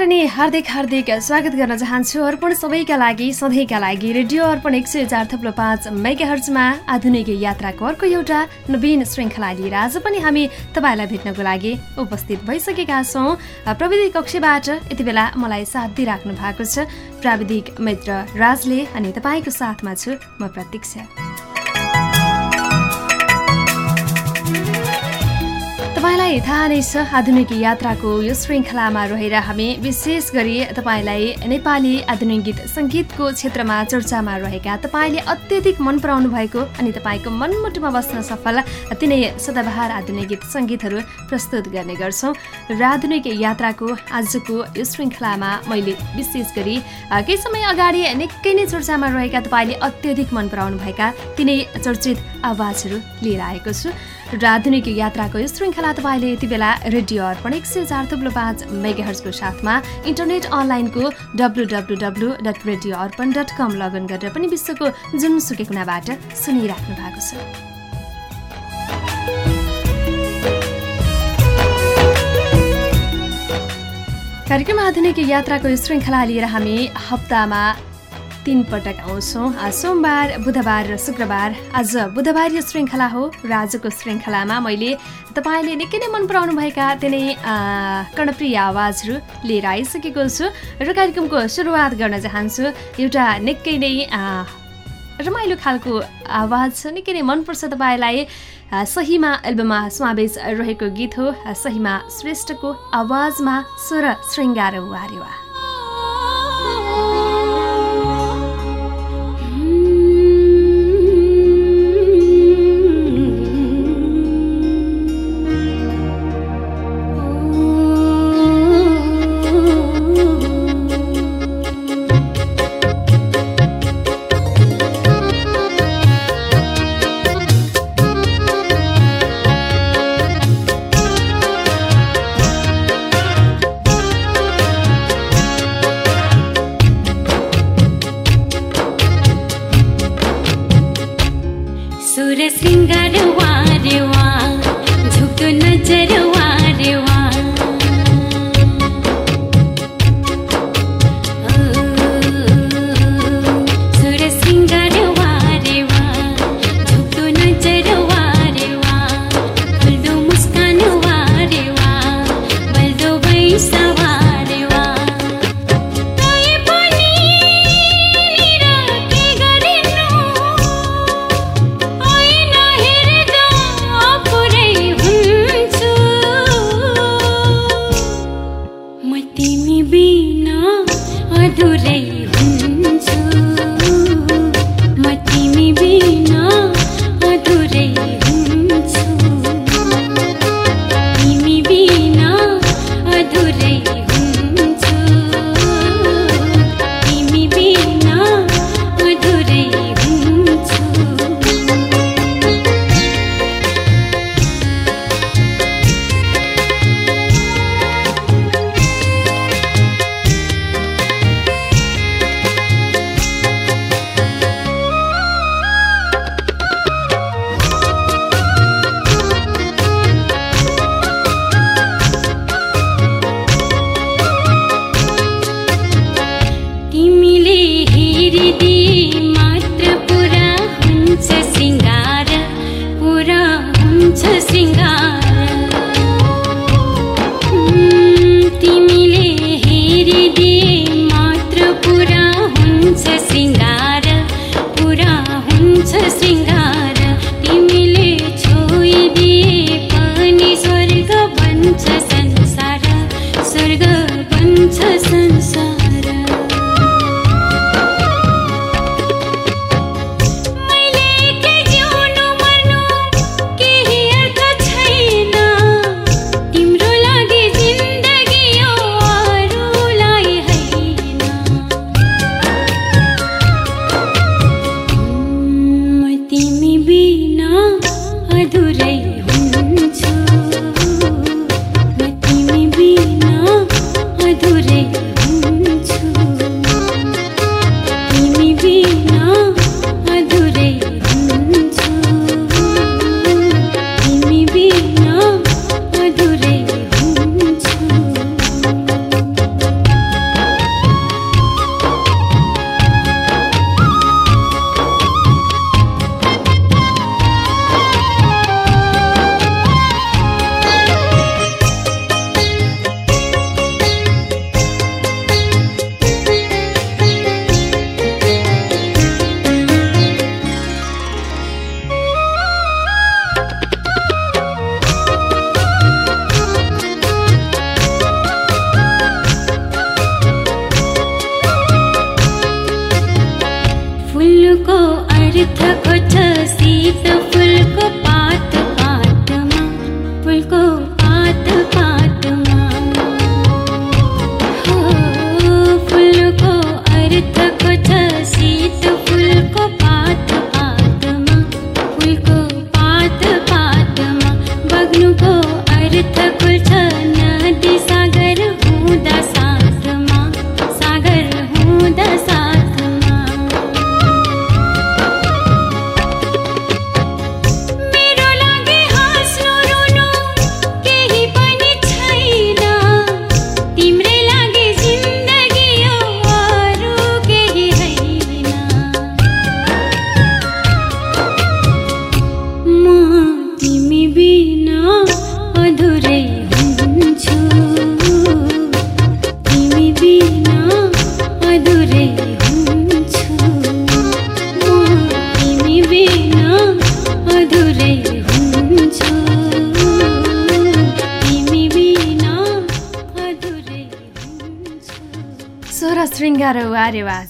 नमस्कार अनि हार्दिक हार्दिक स्वागत गर्न चाहन्छु अर्पण सबैका लागि सधैँका लागि रेडियो अर्पण एक सय चार थप्लो पाँच मेगा हर्चमा आधुनिक यात्राको अर्को एउटा नवीन श्रृङ्खला लिएर आज पनि हामी तपाईँलाई भेट्नको लागि उपस्थित भइसकेका छौँ। प्रविधि कक्षबाट यति बेला मलाई साथ दिइराख्नु भएको छ। प्राविधिक मित्र राजले अनि तपाईँको साथमा छु म प्रतीक्षा। तपाईँलाई थाहा नै छ आधुनिक यात्राको यो श्रृङ्खलामा रहेर हामी विशेष गरी तपाईँलाई नेपाली आधुनिक गीत सङ्गीतको क्षेत्रमा चर्चामा रहेका तपाईँले अत्यधिक मन पराउनु भएको अनि तपाईँको मनमुटुमा बस्न सफल तिनै सदाबहार आधुनिक गीत सङ्गीतहरू प्रस्तुत गर्ने गर्छौँ। र आधुनिक यात्राको आजको यो श्रृङ्खलामा मैले विशेष गरी केही समय अगाडि निकै नै चर्चामा रहेका तपाईँले अत्यधिक मन पराउनु भएका तिनै चर्चित आवाजहरू लिएर आएको छु। आधुनिक यात्राको यो श्रृङ्खला तपाईँले यति बेला रेडियो अर्पण एक सय चार थुप्रो पाँच मेगाहर्सको साथमा इन्टरनेट अनलाइनको W W W dot radio Arpan dot com login गरेर पनि विश्वको जुनसुकै कुनाबाट सुनिराख्नु भएको छ। कार्यक्रम आधुनिक यात्राको श्रृङ्खला लिएर हामी हप्तामा तिन पटक आउँछौँ सोमबार बुधबार र शुक्रबार। आज बुधबार यो श्रृङ्खला हो। र आजको श्रृङ्खलामा मैले तपाईँले निकै नै मन पराउनुभएका तिनै कर्णप्रिय आवाजहरू लिएर आइसकेको छु र कार्यक्रमको सुरुवात गर्न चाहन्छु। एउटा निकै नै रमाइलो खालको आवाज छ। निकै नै मनपर्छ तपाईँलाई। सहीमा एल्बममा समावेश रहेको गीत हो। सहीमा श्रेष्ठको आवाजमा स्वर श्रृङ्गार वारेवा sin.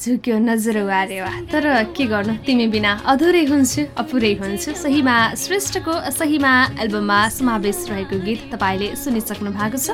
झुक्यो नजर वारे वा। तर के गर्नु? तिमी बिना अधुरै हुन्छु अपुरै हुन्छु। सहीमा श्रेष्ठको सहीमा एल्बममा समावेश रहेको गीत तपाईँले सुनिसक्नु भएको छ।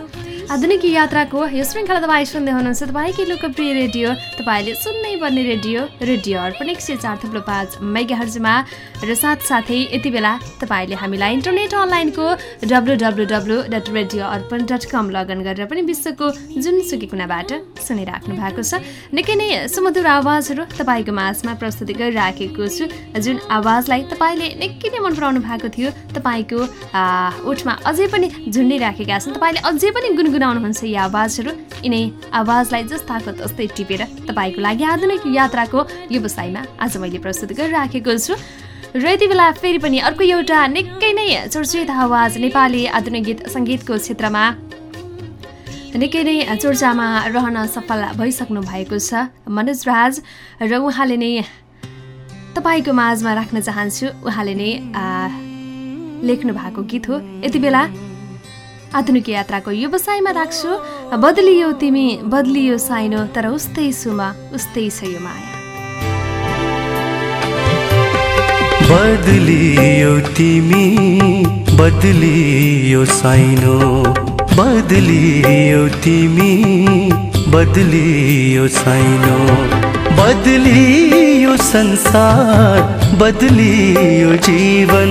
आधुनिक यात्राको यो श्रृङ्खला तपाईँ सुन्दै हुनुहुन्छ। तपाईँकै लोकप्रिय रेडियो तपाईँले सुन्नै पर्ने रेडियो रेडियो अर्पण एक सय चार थुप्रो पाँच मेगाहर्जमा र साथसाथै यति बेला तपाईँले हामीलाई इन्टरनेट अनलाइनको W W W dot radio Arpan dot com login गरेर पनि विश्वको जुनसुकै कुनाबाट सुनिराख्नु भएको छ। निकै नै सुमधुर आवाजहरू तपाईँको माझमा प्रस्तुति गरिराखेको छु। जुन आवाजलाई तपाईँले निकै नै मन पराउनु भएको थियो तपाईँको ओठमा अझै पनि झुन्डिराखेका छन्। तपाईँले अझै पनि गुनगुनाउनुहुन्छ यी आवाजहरू। यिनै आवाजलाई जस्ताको तस्तै टिपेर तपाईँको लागि आधुनिक यात्राको व्यवसायमा आज मैले प्रस्तुत गरिराखेको छु। र यति बेला फेरि पनि अर्को एउटा निकै नै चर्चित आवाज नेपाली आधुनिक गीत सङ्गीतको क्षेत्रमा निकै नै चर्चामा रहन सफल भइसक्नु भएको छ मनोज राज र उहाँले नै तपाईँको माझमा राख्न चाहन्छु। उहाँले नै लेख्नु भएको गीत हो। यति बेला आधुनिक यात्राको व्यवसायमा राख्छु। बदलियो तिमी बदलियो साइनो तर उस्तै सुमा उस्तै छ यो माया। बदलियो तिमी बदलियो साइनो बदलियो तिमी बदलियो साइनो। बदलियो संसार बदलियो जीवन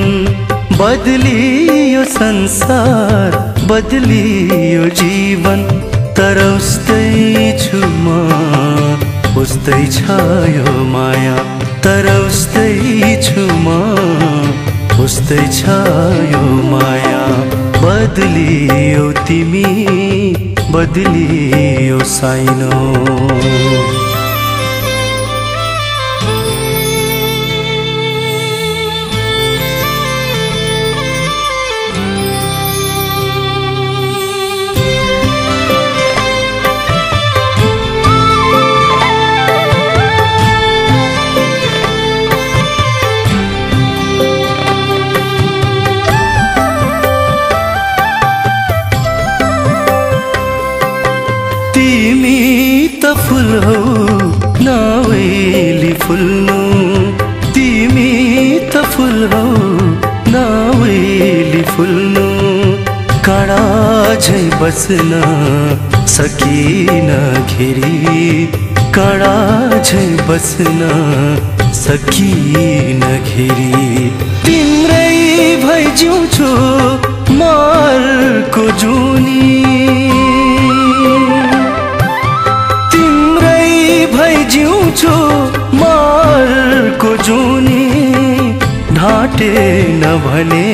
बदलियो संसार। बदलियो जीवन तर उस्तै छु म। उस्तै छ यो माया तर उस्तै छु म। उस्तै छ यो माया बदलियो तिमी बदलियो साइनो। बस्न सकिन घेरी काँडा झै बस्न सकिन घेरी। तिम्रै भइ जिउँछु मरको जुनी। जिउँछु मरको जुनी। ढाँटे नभने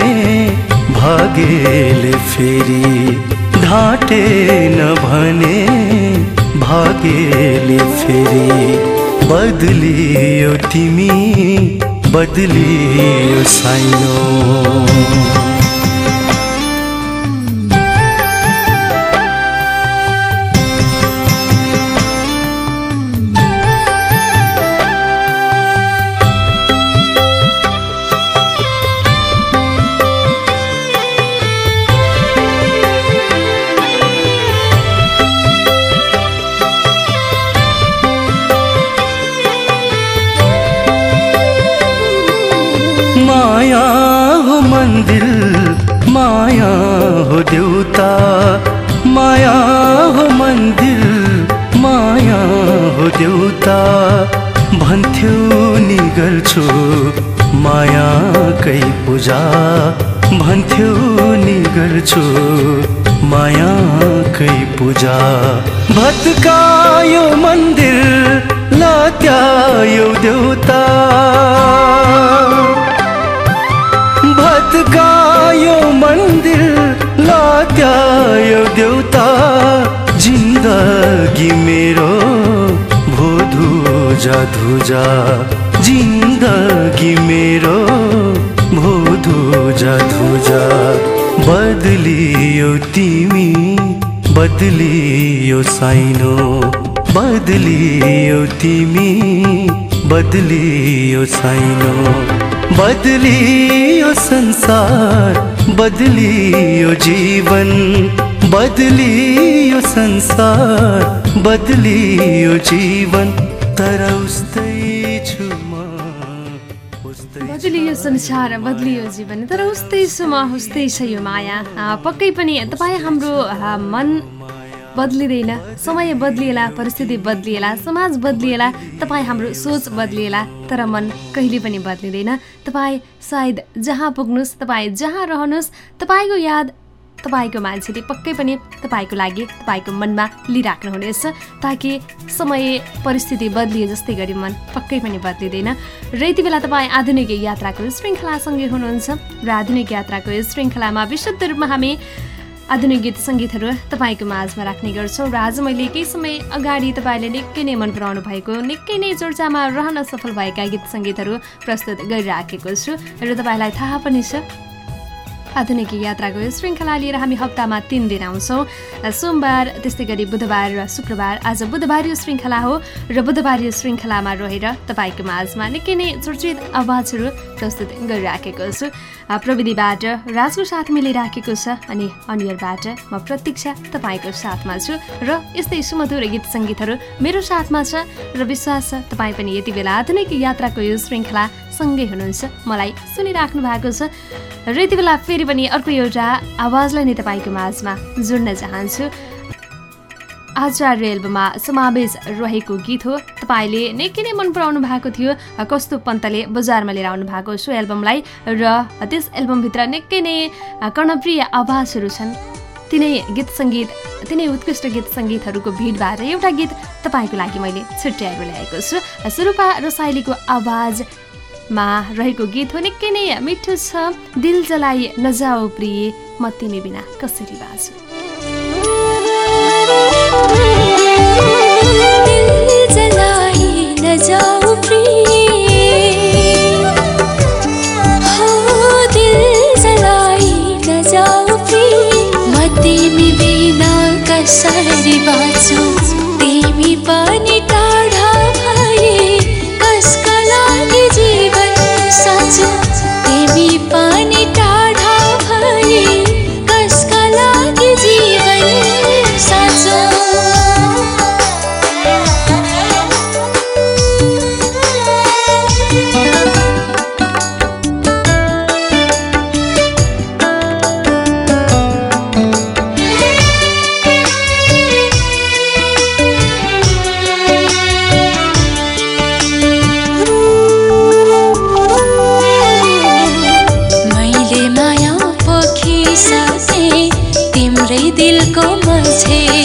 भागेले फेरि। ढाँटे भने भागेले फेरि। बदलियो तिमी बदलियो साइनो। मन्दिर माया हो देउता माया हो मन्दिर माया हो देउता भन्थ्यो नि गर्छु मायाकै पूजा। भन्थ्यो नि गर्छु मायाकै पूजा। भत्कायो मन्दिर लत्यायो देउता भत्कायो मन्दिर लत्यायो देउता जिन्दगी मेरो भोधुजा धुजा जिन्दगी मेरो भोधुजा धुजा बदलियो तिमी बदलियो साइनो बदलियो तिमी बदलियो साइनो बदलियो संसार बदलियो जीवन। बदलियो संसार बदलियो जीवन। तर उस्तै छु म। बदलियो संसार बदलियो जीवन। तर उस्तै छु म उस्तै छ यो माया। पक्कै पनि तपाईँ हाम्रो मन बदलिँदैन। समय बदलिएला परिस्थिति बदलिएला समाज बदलिएला तपाईँ हाम्रो सोच बदलिएला तर मन कहिले पनि बदलिँदैन। तपाईँ सायद जहाँ पुग्नुहोस् तपाईँ जहाँ रहनुहोस् तपाईँको याद तपाईँको मान्छेले पक्कै पनि तपाईँको लागि तपाईँको मनमा लिइराख्नुहुनेछ ताकि समय परिस्थिति बदलिए जस्तै गरी मन पक्कै पनि बदलिँदैन। र यति बेला तपाईँ आधुनिक यात्राको श्रृङ्खलासँगै हुनुहुन्छ। र आधुनिक यात्राको श्रृङ्खलामा विशुद्ध रूपमा हामी आधुनिक गीत सङ्गीतहरू तपाईँको माझमा राख्ने गर्छौँ र आज मैले केही समय अगाडि तपाईँले निकै नै मन पराउनु भएको निकै नै चर्चामा रहन सफल भएका गीत सङ्गीतहरू प्रस्तुत गरिराखेको छु र तपाईँलाई थाहा पनि छ। आधुनिक यात्राको यो श्रृङ्खला लिएर हामी हप्तामा तिन दिन आउँछौँ। सोमबार त्यस्तै गरी बुधबार र शुक्रबार आज बुधबार यो श्रृङ्खला हो र बुधबार यो श्रृङ्खलामा रहेर तपाईँको माझमा निकै नै चर्चित आवाजहरू प्रस्तुत गरिराखेको छु। प्रविधिबाट राजको साथ मिलिराखेको छ अनि अनियरबाट म प्रतीक्षा तपाईँको साथमा छु र यस्तै सुमधुर गीत सङ्गीतहरू मेरो साथमा छ र विश्वास छ तपाईँ पनि यति बेला आधुनिक यात्राको यो श्रृङ्खला सँगै हुनुहुन्छ। मलाई सुनिराख्नु भएको छ। र यति बेला फेरि पनि अर्को एउटा आवाजलाई नै तपाईँको माझमा जोड्न चाहन्छु। आचार्य एल्बममा समावेश रहेको गीत हो। तपाईँले निकै नै मन पराउनु भएको थियो। कस्तो पन्तले बजारमा लिएर आउनु भएको सो एल्बमलाई र त्यस एल्बमभित्र निकै नै कर्णप्रिय आवाजहरू छन्। तिनै गीत सङ्गीत तिनै उत्कृष्ट गीत सङ्गीतहरूको भिडबाट एउटा गीत तपाईँको लागि मैले छुट्याएर ल्याएको छु। सुरुपा रसाइलीको आवाजमा रहेको गीत हो निकै नै मिठो छ। दिल जलाई नजाऊ प्रिय म तिमी बिना कसरी बाँचु दिल जलाई न जाऊ प्रिय। म tea.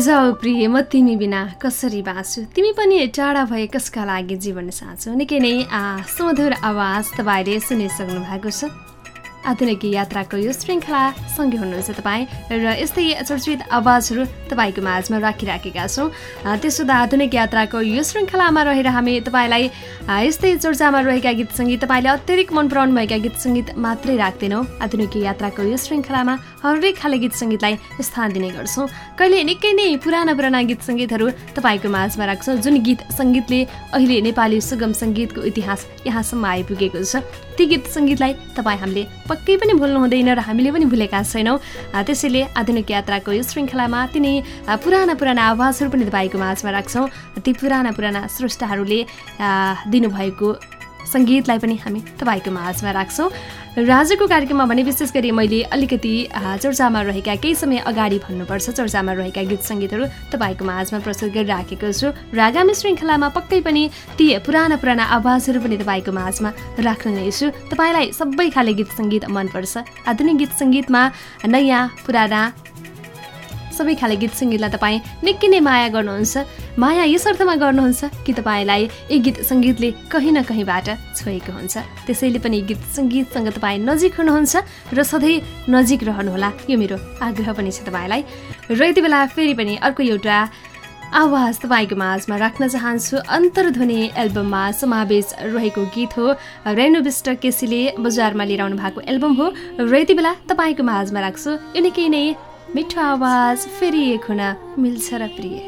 नजाऊ प्रिय म तिमी बिना कसरी बाँच्छु? तिमी पनि टाढा भए कसका लागि जीवन साँचो? निकै नै सुमधुर आवाज तपाईँले सुनिसक्नु भएको छ। आधुनिक यात्राको यो श्रृङ्खला सँगै हुनुहुन्छ तपाईँ र यस्तै चर्चित आवाजहरू तपाईँको माझमा राखिराखेका छौँ। त्यसो त आधुनिक यात्राको यो श्रृङ्खलामा रहेर हामी तपाईँलाई यस्तै चर्चामा रहेका गीत सङ्गीत तपाईँले अत्यधिक मन पराउनु भएका गीत सङ्गीत मात्रै राख्दैनौँ। आधुनिक यात्राको यो श्रृङ्खलामा हरेक खाले गीत सङ्गीतलाई स्थान दिने गर्छौँ। कहिले निकै नै पुराना पुराना गीत सङ्गीतहरू तपाईँको माझमा राख्छौँ जुन गीत सङ्गीतले अहिले नेपाली सुगम सङ्गीतको इतिहास यहाँसम्म आइपुगेको छ। ती गीत सङ्गीतलाई तपाईँ हामीले पक्कै पनि भुल्नु हुँदैन र हामीले पनि भुलेका छैनौँ। त्यसैले आधुनिक यात्राको यो श्रृङ्खलामा तिनै पुराना पुराना आवाजहरू पनि तपाईँको माझमा राख्छौँ। ती पुराना पुराना स्रष्टाहरूले दिनुभएको सङ्गीतलाई पनि हामी तपाईँको माझमा राख्छौँ। र आजको कार्यक्रममा भने विशेष गरी मैले अलिकति चर्चामा रहेका केही समय अगाडि भन्नुपर्छ चर्चामा रहेका गीत सङ्गीतहरू तपाईँको माझमा प्रस्तुत गरिराखेको छु। र आगामी श्रृङ्खलामा पक्कै पनि ती पुराना पुराना आवाजहरू पनि तपाईँको माझमा राख्ने नै छु। तपाईँलाई सबै खाले गीत सङ्गीत मनपर्छ। आधुनिक गीत सङ्गीतमा नयाँ पुराना सबै खाले गीत सङ्गीतलाई तपाईँ निकै नै माया गर्नुहुन्छ। माया यस अर्थमा गर्नुहुन्छ कि तपाईँलाई यी गीत सङ्गीतले कहीँ न कहीँबाट छोएको हुन्छ। त्यसैले पनि गीत सङ्गीतसँग तपाईँ नजिक हुनुहुन्छ र सधैँ नजिक रहनुहोला। यो मेरो आग्रह पनि छ तपाईँलाई। र यति बेला फेरि पनि अर्को एउटा आवाज तपाईँको माझमा राख्न चाहन्छु। अन्तर्ध्वनि एल्बममा समावेश रहेको गीत हो रेणु विष्ट केसीले बजारमा लिएर आउनु भएको एल्बम हो। र यति बेला तपाईँको माझमा राख्छु। यो निकै नै मिठो आवाज फेरि एक हुन मिल्छ र प्रिय।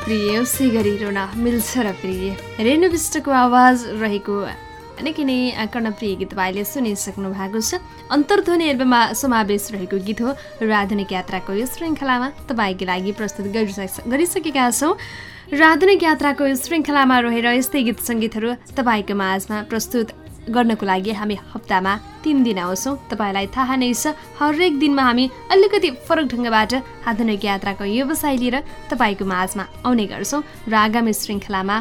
प्रिय उसै गरी रुन मिल्छ र प्रिय। रेणु विष्टको आवाज रहेको निकै नै कर्णप्रिय गीत तपाईँले सुनिसक्नु भएको छ। अन्तर्ध्वनि एल्बममा समावेश रहेको गीत हो र आधुनिक यात्राको यो श्रृङ्खलामा तपाईँको लागि प्रस्तुत गरिसकेका छौँ। र आधुनिक यात्राको यो श्रृङ्खलामा रहेर यस्तै गीत सङ्गीतहरू तपाईँको माझमा प्रस्तुत गर्नको लागि हामी हप्तामा तिन दिन आउँछौँ। तपाईँलाई थाहा नै छ हरेक दिनमा हामी अलिकति फरक ढङ्गबाट आधुनिक यात्राको व्यवसाय लिएर तपाईँको माझमा आउने गर्छौँ र आगामी श्रृङ्खलामा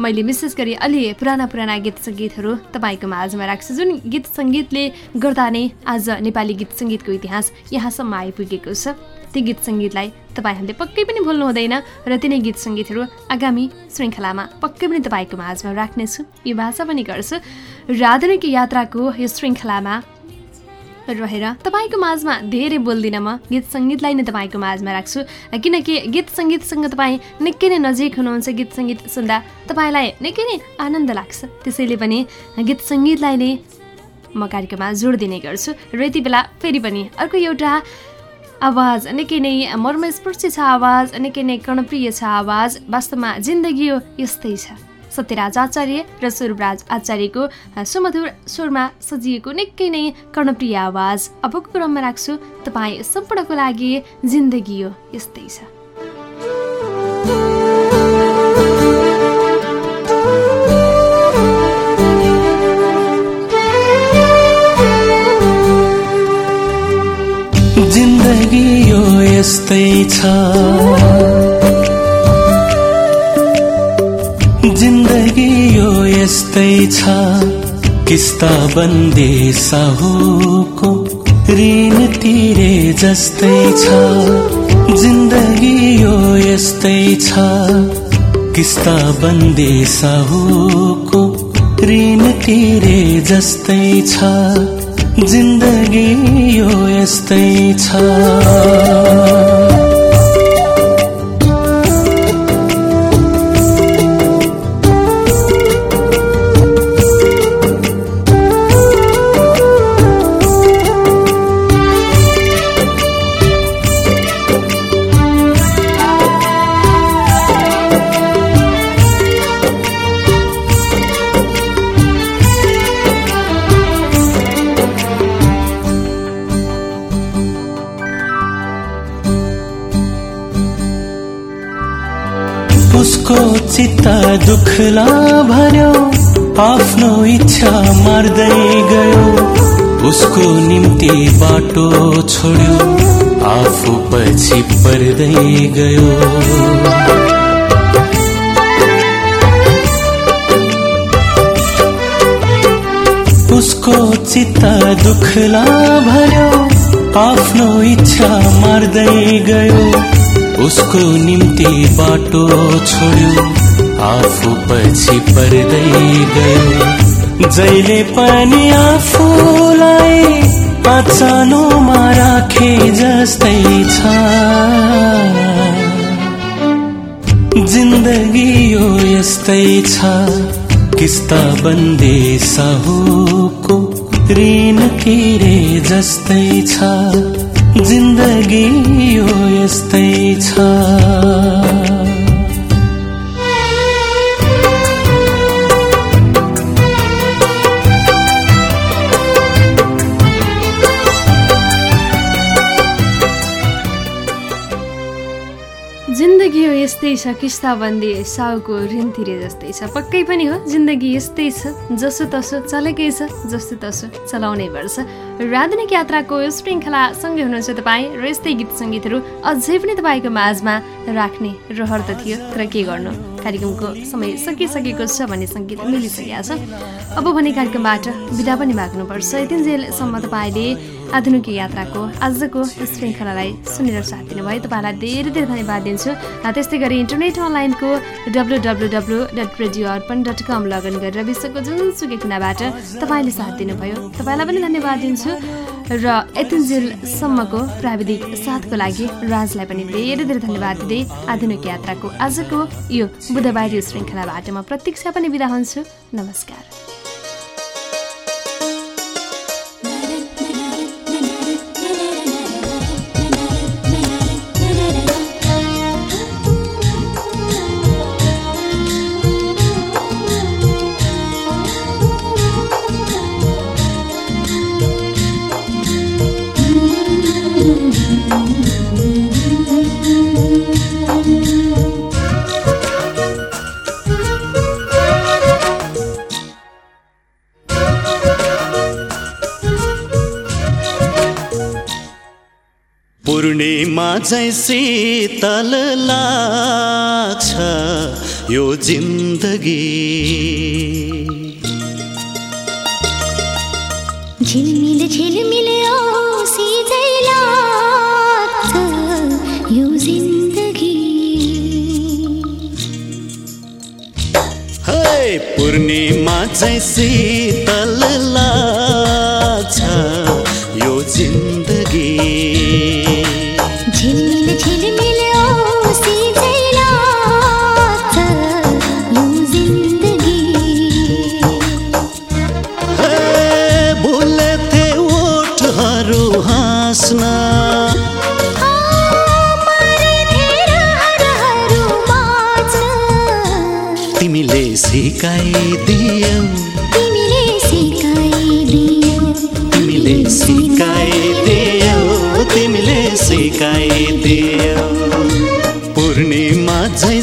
मैले विशेष गरी अलि पुराना पुराना गीत सङ्गीतहरू तपाईँको माझमा राख्छु। जुन गीत सङ्गीतले गर्दा नै आज नेपाली गीत सङ्गीतको इतिहास यहाँसम्म आइपुगेको छ। ती गीत सङ्गीतलाई तपाईँहरूले पक्कै पनि भुल्नु हुँदैन र तिनै गीत सङ्गीतहरू आगामी श्रृङ्खलामा पक्कै पनि तपाईँको माझमा राख्नेछु। यो भाषा पनि गर्छु। र आधुनिक यात्राको यो श्रृङ्खलामा रहेर तपाईँको माझमा धेरै बोल्दिनँ म गीत सङ्गीतलाई नै तपाईँको माझमा राख्छु। किनकि गीत सङ्गीतसँग तपाईँ निकै नै नजिक हुनुहुन्छ। गीत सङ्गीत सुन्दा तपाईँलाई निकै नै आनन्द लाग्छ। त्यसैले पनि गीत सङ्गीतलाई नै म कार्यक्रममा जोड दिने गर्छु। र यति बेला फेरि पनि अर्को एउटा आवाज निकै नै मर्मस्पर्शी छ आवाज निकै नै कर्णप्रिय छ आवाज। वास्तवमा जिन्दगी हो यस्तै छ। सत्यराज आचार्य र स्वरूपराज आचार्यको सुमधुर स्वरमा सजिएको निकै नै कर्णप्रिय आवाज। अबको क्रममा राख्छु तपाईँ सम्पूर्णको लागि जिन्दगी हो यस्तै छ। यस्तै छ। जिन्दगी यो यस्तै छ। किस्ता बन्दे साहुको ऋण तिरे जस्तै छ। जिन्दगी यो यस्तै छ। किस्ता बन्दे साहुको ऋण तिरे जस्तै छ। जिन्दगी यो यस्तै छ। दुखला भन्यो आफ्नो इच्छा मार्दै गयो। उसको निम्ति बाटो छोड्यो आफू पछि पर्दै गयो। उसको चित्त दुखला भन्यो आफ्नो इच्छा मार्दै गयो। उसको निम्ति बाटो छोड्यो आफू पछि पर्दै गयो। जहिले पनि आफूलाई अचानोमा राखे जस्तै छ। जिन्दगी यो यस्तै छ। किस्ता बन्दे साहुको ऋण किरे जस्तै छ। जिन्दगी यो यस्तै छ। छ किस्ताबन्दी साउको ऋण तिरे जस्तै छ। पक्कै पनि हो जिन्दगी यस्तै छ। जसो तसो चलेकै छ जसो तसो चलाउनै पर्छ। र आधुनिक यात्राको श्रृङ्खला सँगै हुनुहुन्छ तपाईँ र यस्तै गीत सङ्गीतहरू अझै पनि तपाईँको माझमा राख्ने रहर त थियो तर के गर्नु? कार्यक्रमको समय सकिसकेको छ भन्ने सङ्गीत मिलिसकेको छ। अब भने कार्यक्रमबाट बिदा पनि माग्नुपर्छ। यतिन्जेलसम्म तपाईँले आधुनिक यात्राको आजको श्रृङ्खलालाई सुनेर साथ दिनुभयो। तपाईँलाई धेरै धेरै धन्यवाद दिन्छु। त्यस्तै गरी इन्टरनेट अनलाइनको W W W dot radio Arpan dot com login गरेर विश्वको जुनसुकै कुनाबाट तपाईँले साथ दिनुभयो। तपाईँलाई पनि धन्यवाद दिन्छु। र यतिन्जेलसम्मको प्राविधिक साथको लागि राजलाई पनि धेरै धेरै धन्यवाद दिँदै आधुनिक यात्राको आजको यो बुधबार श्रृङ्खलाबाट म प्रतीक्षा पनि बिदा हुन्छु। नमस्कार। पूर्णिमा चाहिँ शीतल लाग्छ यो जिन्दगी। झिलमिल झिलमिल सिझै लाग्छ यो जिन्दगी। है पूर्णिमा चाहिँ शीतल लाग्छ यो जिन्दगी। सिकाइदियौ पूर्णिमा चाहिँ